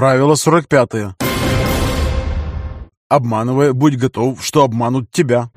Правило 45. Обманывая, будь готов, что обманут тебя.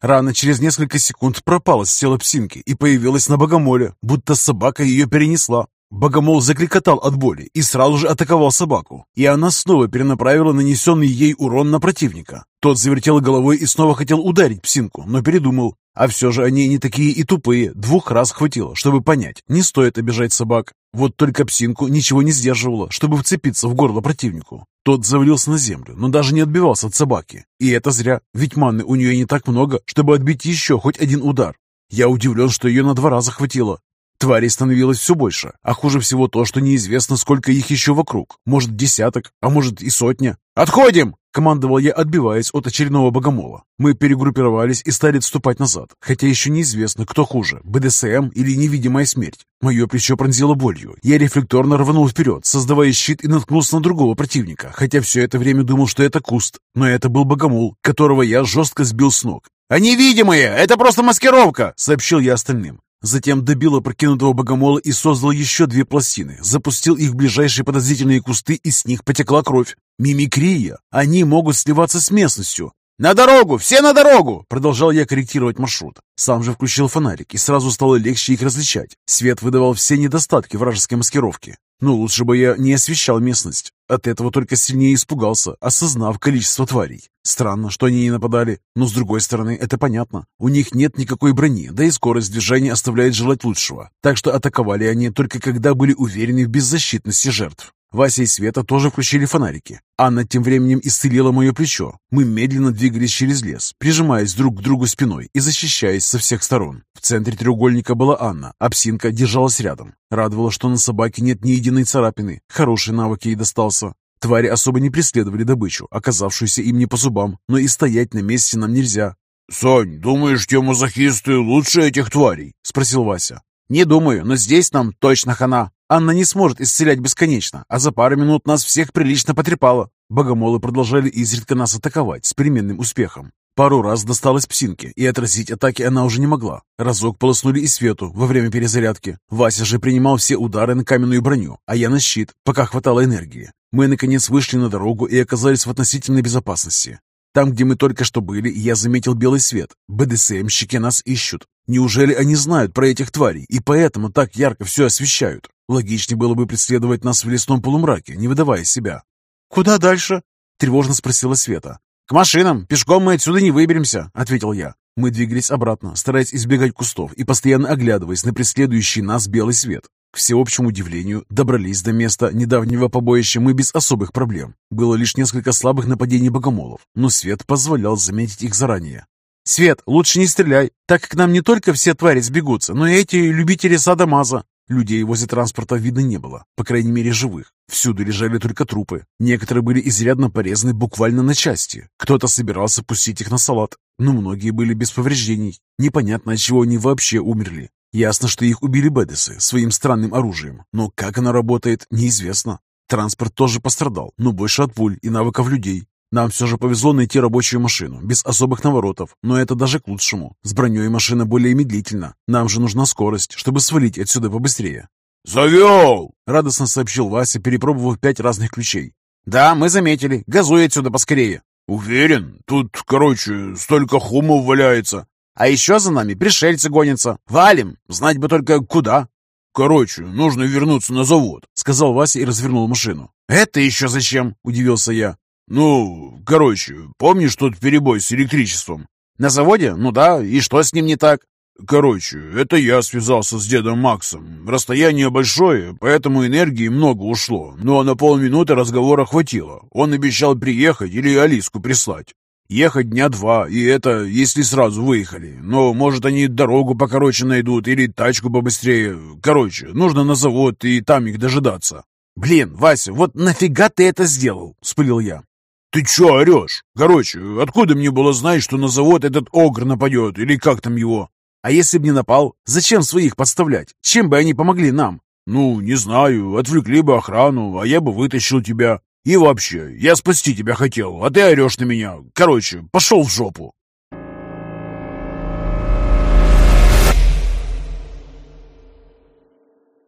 Рана через несколько секунд пропала с тела псинки и появилась на богомоле, будто собака ее перенесла. Богомол закрикотал от боли и сразу же атаковал собаку, и она снова перенаправила нанесенный ей урон на противника. Тот завертел головой и снова хотел ударить псинку, но передумал. А все же они не такие и тупые, двух раз хватило, чтобы понять, не стоит обижать собак. Вот только псинку ничего не сдерживало, чтобы вцепиться в горло противнику. Тот завалился на землю, но даже не отбивался от собаки. И это зря, ведь маны у нее не так много, чтобы отбить еще хоть один удар. Я удивлен, что ее на два раза хватило. Тварей становилось все больше, а хуже всего то, что неизвестно, сколько их еще вокруг. Может, десяток, а может и сотня. «Отходим!» — командовал я, отбиваясь от очередного богомола. Мы перегруппировались и стали отступать назад, хотя еще неизвестно, кто хуже — БДСМ или невидимая смерть. Мое плечо пронзило болью. Я рефлекторно рванул вперед, создавая щит и наткнулся на другого противника, хотя все это время думал, что это куст. Но это был богомол, которого я жестко сбил с ног. «Они видимые! Это просто маскировка!» — сообщил я остальным. Затем добил опрокинутого богомола и создал еще две пластины, запустил их в ближайшие подозрительные кусты, и с них потекла кровь. Мимикрия. Они могут сливаться с местностью. «На дорогу! Все на дорогу!» Продолжал я корректировать маршрут. Сам же включил фонарик, и сразу стало легче их различать. Свет выдавал все недостатки вражеской маскировки. Но лучше бы я не освещал местность. От этого только сильнее испугался, осознав количество тварей. Странно, что они не нападали, но с другой стороны, это понятно. У них нет никакой брони, да и скорость движения оставляет желать лучшего. Так что атаковали они только когда были уверены в беззащитности жертв. Вася и Света тоже включили фонарики. Анна тем временем исцелила мое плечо. Мы медленно двигались через лес, прижимаясь друг к другу спиной и защищаясь со всех сторон. В центре треугольника была Анна, а псинка держалась рядом. Радовало, что на собаке нет ни единой царапины. Хороший навык ей достался. Твари особо не преследовали добычу, оказавшуюся им не по зубам, но и стоять на месте нам нельзя. «Сонь, думаешь, те мазохисты лучше этих тварей?» — спросил Вася. «Не думаю, но здесь нам точно хана. Анна не сможет исцелять бесконечно, а за пару минут нас всех прилично потрепало. Богомолы продолжали изредка нас атаковать с переменным успехом. Пару раз досталось псинке, и отразить атаки она уже не могла. Разок полоснули и свету во время перезарядки. Вася же принимал все удары на каменную броню, а я на щит, пока хватало энергии. Мы, наконец, вышли на дорогу и оказались в относительной безопасности. Там, где мы только что были, я заметил белый свет. БДСМщики нас ищут. Неужели они знают про этих тварей и поэтому так ярко все освещают? Логичнее было бы преследовать нас в лесном полумраке, не выдавая себя. «Куда дальше?» — тревожно спросила Света. «К машинам. Пешком мы отсюда не выберемся», — ответил я. Мы двигались обратно, стараясь избегать кустов и постоянно оглядываясь на преследующий нас белый свет. К всеобщему удивлению, добрались до места недавнего побоища мы без особых проблем. Было лишь несколько слабых нападений богомолов, но свет позволял заметить их заранее. «Свет, лучше не стреляй, так как нам не только все твари сбегутся, но и эти любители садомаза. Людей возле транспорта видно не было, по крайней мере живых. Всюду лежали только трупы. Некоторые были изрядно порезаны буквально на части. Кто-то собирался пустить их на салат, но многие были без повреждений. Непонятно, от чего они вообще умерли. Ясно, что их убили Бедесы своим странным оружием, но как оно работает, неизвестно. Транспорт тоже пострадал, но больше от пуль и навыков людей. Нам все же повезло найти рабочую машину, без особых наворотов, но это даже к лучшему. С броней машина более медлительна. Нам же нужна скорость, чтобы свалить отсюда побыстрее. «Завел!» — радостно сообщил Вася, перепробовав пять разных ключей. «Да, мы заметили. Газуй отсюда поскорее». «Уверен? Тут, короче, столько хумов валяется». «А еще за нами пришельцы гонятся. Валим! Знать бы только куда». «Короче, нужно вернуться на завод», — сказал Вася и развернул машину. «Это еще зачем?» — удивился я. «Ну, короче, помнишь тот перебой с электричеством?» «На заводе? Ну да, и что с ним не так?» «Короче, это я связался с дедом Максом. Расстояние большое, поэтому энергии много ушло, но на полминуты разговора хватило. Он обещал приехать или Алиску прислать. Ехать дня два, и это если сразу выехали. Но, может, они дорогу покороче найдут или тачку побыстрее. Короче, нужно на завод и там их дожидаться». «Блин, Вася, вот нафига ты это сделал?» – вспылил я. «Ты чё орёшь? Короче, откуда мне было знать, что на завод этот огр нападет, или как там его?» «А если б не напал, зачем своих подставлять? Чем бы они помогли нам?» «Ну, не знаю, отвлекли бы охрану, а я бы вытащил тебя. И вообще, я спасти тебя хотел, а ты орешь на меня. Короче, пошел в жопу!»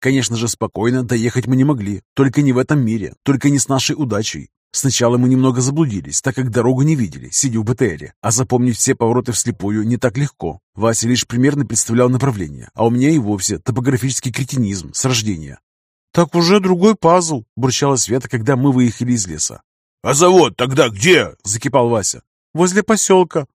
Конечно же, спокойно доехать мы не могли, только не в этом мире, только не с нашей удачей. Сначала мы немного заблудились, так как дорогу не видели, сидя в БТРе, а запомнить все повороты вслепую не так легко. Вася лишь примерно представлял направление, а у меня и вовсе топографический кретинизм с рождения. «Так уже другой пазл», — бурчала Света, когда мы выехали из леса. «А завод тогда где?» — закипал Вася. «Возле поселка».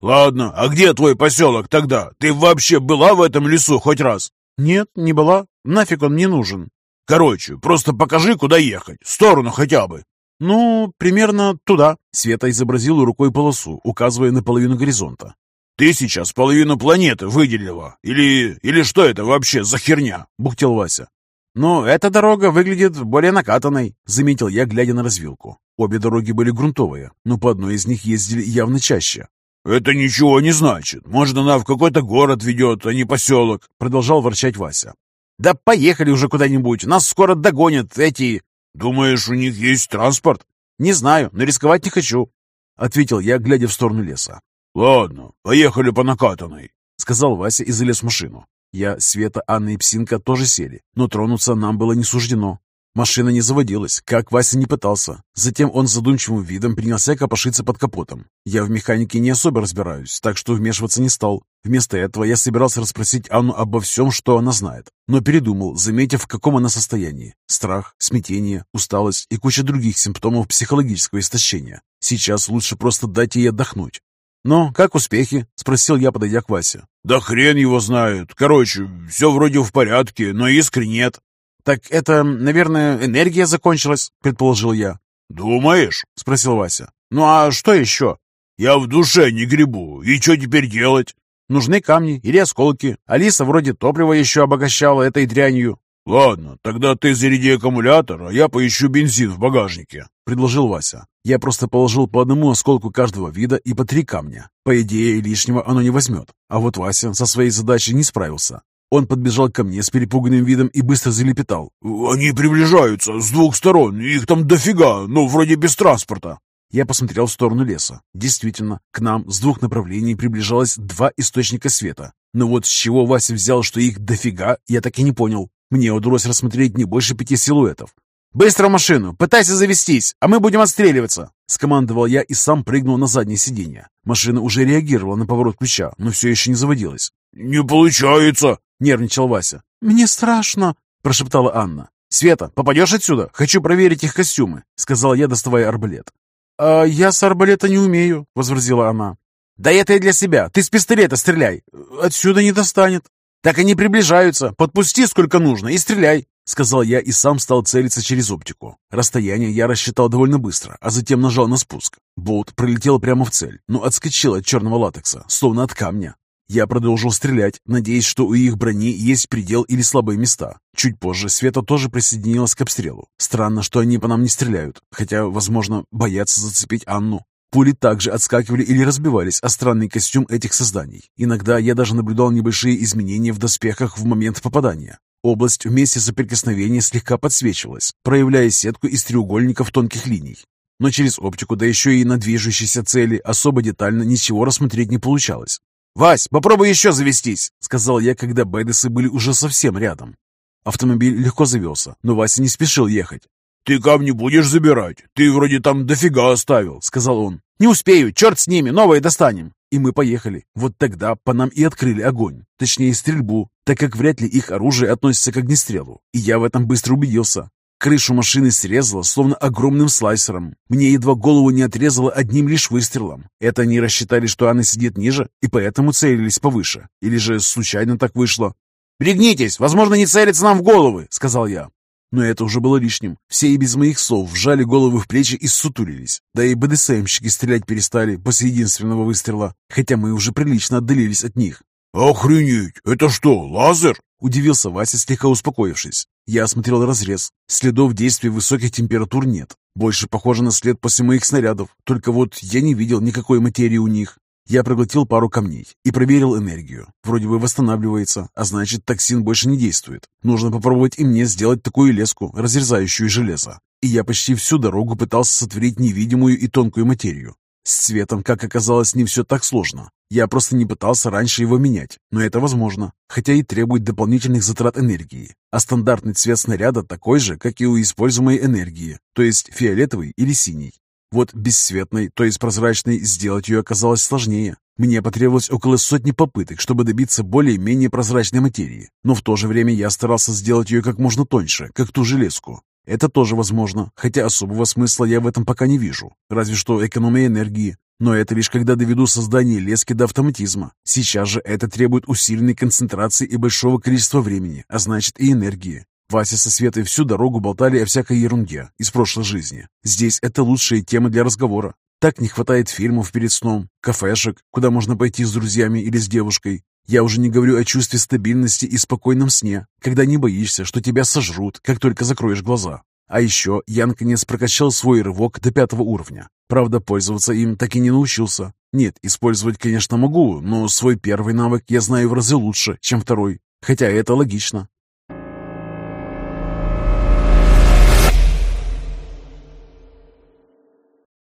«Ладно, а где твой поселок тогда? Ты вообще была в этом лесу хоть раз?» «Нет, не была. Нафиг он мне нужен?» «Короче, просто покажи, куда ехать. Сторону хотя бы». «Ну, примерно туда», — Света изобразила рукой полосу, указывая на половину горизонта. «Ты сейчас половину планеты выделила? Или... или что это вообще за херня?» — бухтел Вася. «Ну, эта дорога выглядит более накатанной», — заметил я, глядя на развилку. Обе дороги были грунтовые, но по одной из них ездили явно чаще. «Это ничего не значит. Может, она в какой-то город ведет, а не поселок», — продолжал ворчать Вася. «Да поехали уже куда-нибудь, нас скоро догонят эти...» «Думаешь, у них есть транспорт?» «Не знаю, но рисковать не хочу», — ответил я, глядя в сторону леса. «Ладно, поехали по накатанной», — сказал Вася и залез в машину. Я, Света, Анна и Псинка тоже сели, но тронуться нам было не суждено. Машина не заводилась, как Вася не пытался. Затем он задумчивым видом принялся копошиться под капотом. Я в механике не особо разбираюсь, так что вмешиваться не стал. Вместо этого я собирался расспросить Анну обо всем, что она знает, но передумал, заметив, в каком она состоянии. Страх, смятение, усталость и куча других симптомов психологического истощения. Сейчас лучше просто дать ей отдохнуть. «Ну, как успехи?» — спросил я, подойдя к Васе. «Да хрен его знает. Короче, все вроде в порядке, но искры нет. «Так это, наверное, энергия закончилась», — предположил я. «Думаешь?» — спросил Вася. «Ну а что еще?» «Я в душе не грибу. И что теперь делать?» «Нужны камни или осколки. Алиса вроде топлива еще обогащала этой дрянью». «Ладно, тогда ты заряди аккумулятор, а я поищу бензин в багажнике», — предложил Вася. Я просто положил по одному осколку каждого вида и по три камня. По идее, лишнего оно не возьмет. А вот Вася со своей задачей не справился. Он подбежал ко мне с перепуганным видом и быстро залепетал. «Они приближаются с двух сторон, их там дофига, но вроде без транспорта». Я посмотрел в сторону леса. Действительно, к нам с двух направлений приближалось два источника света. Но вот с чего Вася взял, что их дофига, я так и не понял. Мне удалось рассмотреть не больше пяти силуэтов. «Быстро в машину! Пытайся завестись, а мы будем отстреливаться!» Скомандовал я и сам прыгнул на заднее сиденье. Машина уже реагировала на поворот ключа, но все еще не заводилась. «Не получается!» — нервничал Вася. «Мне страшно!» — прошептала Анна. «Света, попадешь отсюда? Хочу проверить их костюмы», — сказал я, доставая арбалет. «А я с арбалета не умею», — возразила она. «Да это и для себя. Ты с пистолета стреляй. Отсюда не достанет». «Так они приближаются. Подпусти сколько нужно и стреляй», — сказал я и сам стал целиться через оптику. Расстояние я рассчитал довольно быстро, а затем нажал на спуск. Болт пролетел прямо в цель, но отскочил от черного латекса, словно от камня. Я продолжил стрелять, надеясь, что у их брони есть предел или слабые места. Чуть позже Света тоже присоединилась к обстрелу. Странно, что они по нам не стреляют, хотя, возможно, боятся зацепить Анну. Пули также отскакивали или разбивались о странный костюм этих созданий. Иногда я даже наблюдал небольшие изменения в доспехах в момент попадания. Область вместе соприкосновения слегка подсвечивалась, проявляя сетку из треугольников тонких линий. Но через оптику, да еще и на движущейся цели, особо детально ничего рассмотреть не получалось. «Вась, попробуй еще завестись!» — сказал я, когда Бэдесы были уже совсем рядом. Автомобиль легко завелся, но Вася не спешил ехать. «Ты камни будешь забирать? Ты вроде там дофига оставил», — сказал он. «Не успею, черт с ними, новые достанем!» И мы поехали. Вот тогда по нам и открыли огонь, точнее стрельбу, так как вряд ли их оружие относится к огнестрелу. И я в этом быстро убедился. Крышу машины срезало, словно огромным слайсером. Мне едва голову не отрезало одним лишь выстрелом. Это они рассчитали, что она сидит ниже, и поэтому целились повыше. Или же случайно так вышло. «Пригнитесь! Возможно, не целится нам в головы!» — сказал я. Но это уже было лишним. Все и без моих слов вжали головы в плечи и ссутулились. Да и БДСМщики стрелять перестали после единственного выстрела, хотя мы уже прилично отдалились от них. «Охренеть! Это что, лазер?» — удивился Вася, слегка успокоившись. Я осмотрел разрез. Следов действия высоких температур нет. Больше похоже на след после моих снарядов. Только вот я не видел никакой материи у них. Я проглотил пару камней и проверил энергию. Вроде бы восстанавливается, а значит токсин больше не действует. Нужно попробовать и мне сделать такую леску, разрезающую железо. И я почти всю дорогу пытался сотворить невидимую и тонкую материю. С цветом, как оказалось, не все так сложно. Я просто не пытался раньше его менять, но это возможно, хотя и требует дополнительных затрат энергии. А стандартный цвет снаряда такой же, как и у используемой энергии, то есть фиолетовый или синий. Вот бесцветной, то есть прозрачной, сделать ее оказалось сложнее. Мне потребовалось около сотни попыток, чтобы добиться более-менее прозрачной материи, но в то же время я старался сделать ее как можно тоньше, как ту железку. Это тоже возможно, хотя особого смысла я в этом пока не вижу, разве что экономия энергии. Но это лишь когда доведу создание лески до автоматизма. Сейчас же это требует усиленной концентрации и большого количества времени, а значит и энергии. Вася со Светой всю дорогу болтали о всякой ерунде из прошлой жизни. Здесь это лучшая тема для разговора. Так не хватает фильмов перед сном, кафешек, куда можно пойти с друзьями или с девушкой, я уже не говорю о чувстве стабильности и спокойном сне, когда не боишься, что тебя сожрут, как только закроешь глаза. А еще я наконец прокачал свой рывок до пятого уровня. Правда, пользоваться им так и не научился. Нет, использовать, конечно, могу, но свой первый навык я знаю в разы лучше, чем второй. Хотя это логично.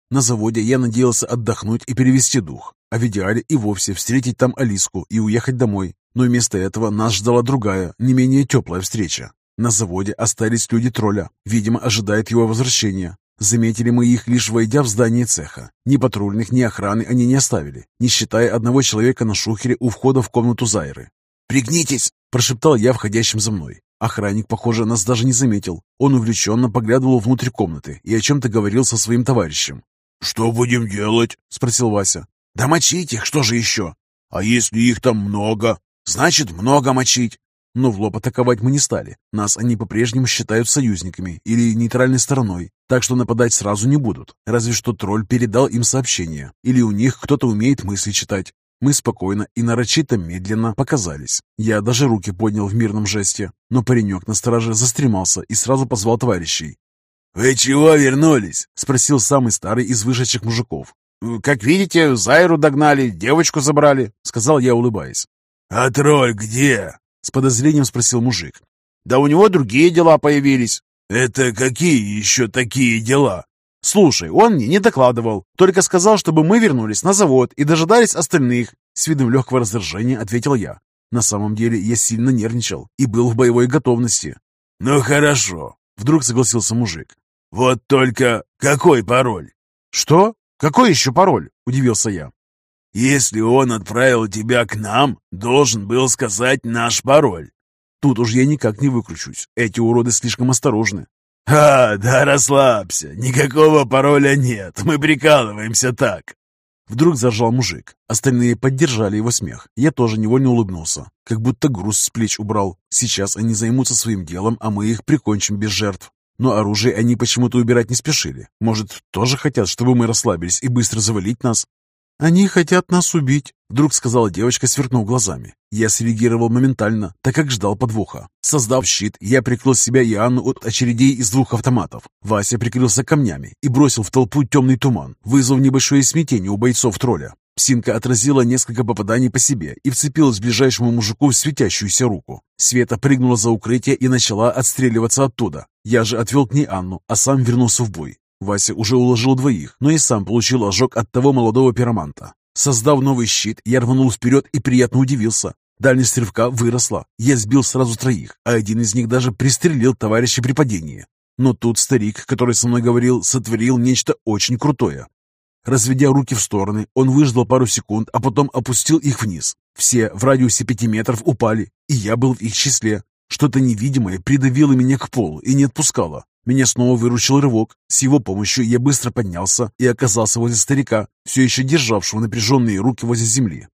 На заводе я надеялся отдохнуть и перевести дух, а в идеале и вовсе встретить там Алиску и уехать домой. Но вместо этого нас ждала другая, не менее теплая встреча. На заводе остались люди тролля, видимо, ожидают его возвращения. Заметили мы их, лишь войдя в здание цеха. Ни патрульных, ни охраны они не оставили, не считая одного человека на шухере у входа в комнату Зайры. «Пригнитесь!» – прошептал я входящим за мной. Охранник, похоже, нас даже не заметил. Он увлеченно поглядывал внутрь комнаты и о чем-то говорил со своим товарищем. «Что будем делать?» — спросил Вася. «Да мочить их, что же еще?» «А если их там много?» «Значит, много мочить». Но в лоб атаковать мы не стали. Нас они по-прежнему считают союзниками или нейтральной стороной, так что нападать сразу не будут. Разве что тролль передал им сообщение, или у них кто-то умеет мысли читать. Мы спокойно и нарочито медленно показались. Я даже руки поднял в мирном жесте, но паренек на страже застремался и сразу позвал товарищей. «Вы чего вернулись?» — спросил самый старый из вышедших мужиков. «Как видите, Зайру догнали, девочку забрали», — сказал я, улыбаясь. «А тролль где?» — с подозрением спросил мужик. «Да у него другие дела появились». «Это какие еще такие дела?» «Слушай, он мне не докладывал, только сказал, чтобы мы вернулись на завод и дожидались остальных», — с видом легкого раздражения ответил я. На самом деле я сильно нервничал и был в боевой готовности. «Ну хорошо», — вдруг согласился мужик. «Вот только какой пароль?» «Что? Какой еще пароль?» – удивился я. «Если он отправил тебя к нам, должен был сказать наш пароль». Тут уж я никак не выкручусь. Эти уроды слишком осторожны. «А, да расслабься. Никакого пароля нет. Мы прикалываемся так». Вдруг заржал мужик. Остальные поддержали его смех. Я тоже невольно улыбнулся. Как будто груз с плеч убрал. Сейчас они займутся своим делом, а мы их прикончим без жертв. Но оружие они почему-то убирать не спешили. Может, тоже хотят, чтобы мы расслабились и быстро завалить нас? «Они хотят нас убить», — вдруг сказала девочка, сверкнув глазами. Я среагировал моментально, так как ждал подвоха. Создав щит, я прикрыл себя и Анну от очередей из двух автоматов. Вася прикрылся камнями и бросил в толпу темный туман, вызвав небольшое смятение у бойцов тролля. Псинка отразила несколько попаданий по себе и вцепилась ближайшему мужику в светящуюся руку. Света прыгнула за укрытие и начала отстреливаться оттуда. Я же отвел к ней Анну, а сам вернулся в бой. Вася уже уложил двоих, но и сам получил ожог от того молодого пироманта. Создав новый щит, я рванул вперед и приятно удивился. Дальность рывка выросла. Я сбил сразу троих, а один из них даже пристрелил товарища при падении. Но тут старик, который со мной говорил, сотворил нечто очень крутое. Разведя руки в стороны, он выждал пару секунд, а потом опустил их вниз. Все в радиусе пяти метров упали, и я был в их числе. Что-то невидимое придавило меня к полу и не отпускало. Меня снова выручил рывок. С его помощью я быстро поднялся и оказался возле старика, все еще державшего напряженные руки возле земли.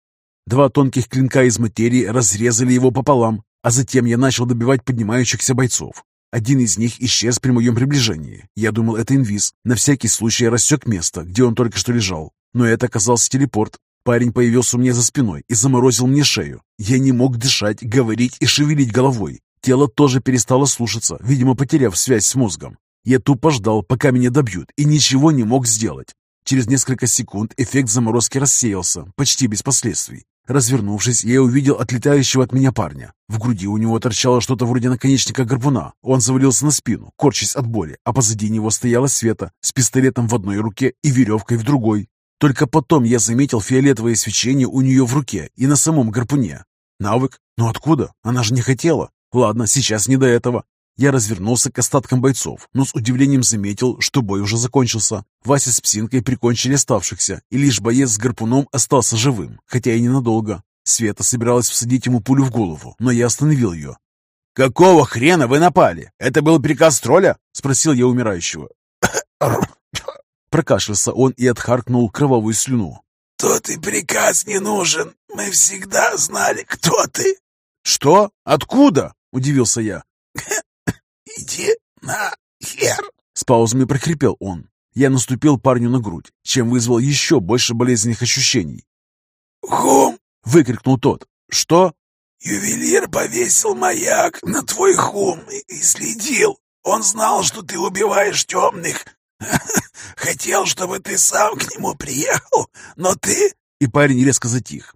Два тонких клинка из материи разрезали его пополам, а затем я начал добивать поднимающихся бойцов. Один из них исчез при моем приближении. Я думал, это инвиз. На всякий случай рассек место, где он только что лежал. Но это оказался телепорт. Парень появился у меня за спиной и заморозил мне шею. Я не мог дышать, говорить и шевелить головой. Тело тоже перестало слушаться, видимо, потеряв связь с мозгом. Я тупо ждал, пока меня добьют, и ничего не мог сделать. Через несколько секунд эффект заморозки рассеялся, почти без последствий. Развернувшись, я увидел отлетающего от меня парня. В груди у него торчало что-то вроде наконечника гарпуна. Он завалился на спину, корчась от боли, а позади него стояла Света с пистолетом в одной руке и веревкой в другой. Только потом я заметил фиолетовое свечение у нее в руке и на самом гарпуне. Навык? Ну откуда? Она же не хотела. Ладно, сейчас не до этого. Я развернулся к остаткам бойцов, но с удивлением заметил, что бой уже закончился. Вася с Псинкой прикончили оставшихся, и лишь боец с гарпуном остался живым, хотя и ненадолго. Света собиралась всадить ему пулю в голову, но я остановил ее. «Какого хрена вы напали? Это был приказ тролля?» — спросил я умирающего. Прокашлялся он и отхаркнул кровавую слюну. «Тот и приказ не нужен. Мы всегда знали, кто ты». «Что? Откуда?» — удивился я. «Иди на хер!» С паузами прохрипел он. Я наступил парню на грудь, чем вызвал еще больше болезненных ощущений. «Хум!» — выкрикнул тот. «Что?» «Ювелир повесил маяк на твой хум и следил. Он знал, что ты убиваешь темных. Хотел, чтобы ты сам к нему приехал, но ты...» И парень резко затих.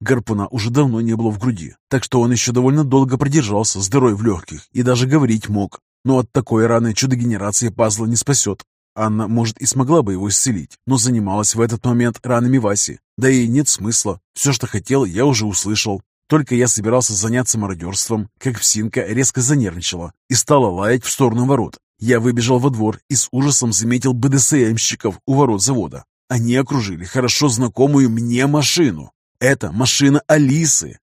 Гарпуна уже давно не было в груди, так что он еще довольно долго продержался, здоровый в легких, и даже говорить мог. Но от такой раны чудо-генерации пазла не спасет. Анна, может, и смогла бы его исцелить, но занималась в этот момент ранами Васи. Да и нет смысла. Все, что хотел, я уже услышал. Только я собирался заняться мародерством, как псинка резко занервничала и стала лаять в сторону ворот. Я выбежал во двор и с ужасом заметил БДСМщиков у ворот завода. Они окружили хорошо знакомую мне машину. Это машина Алисы.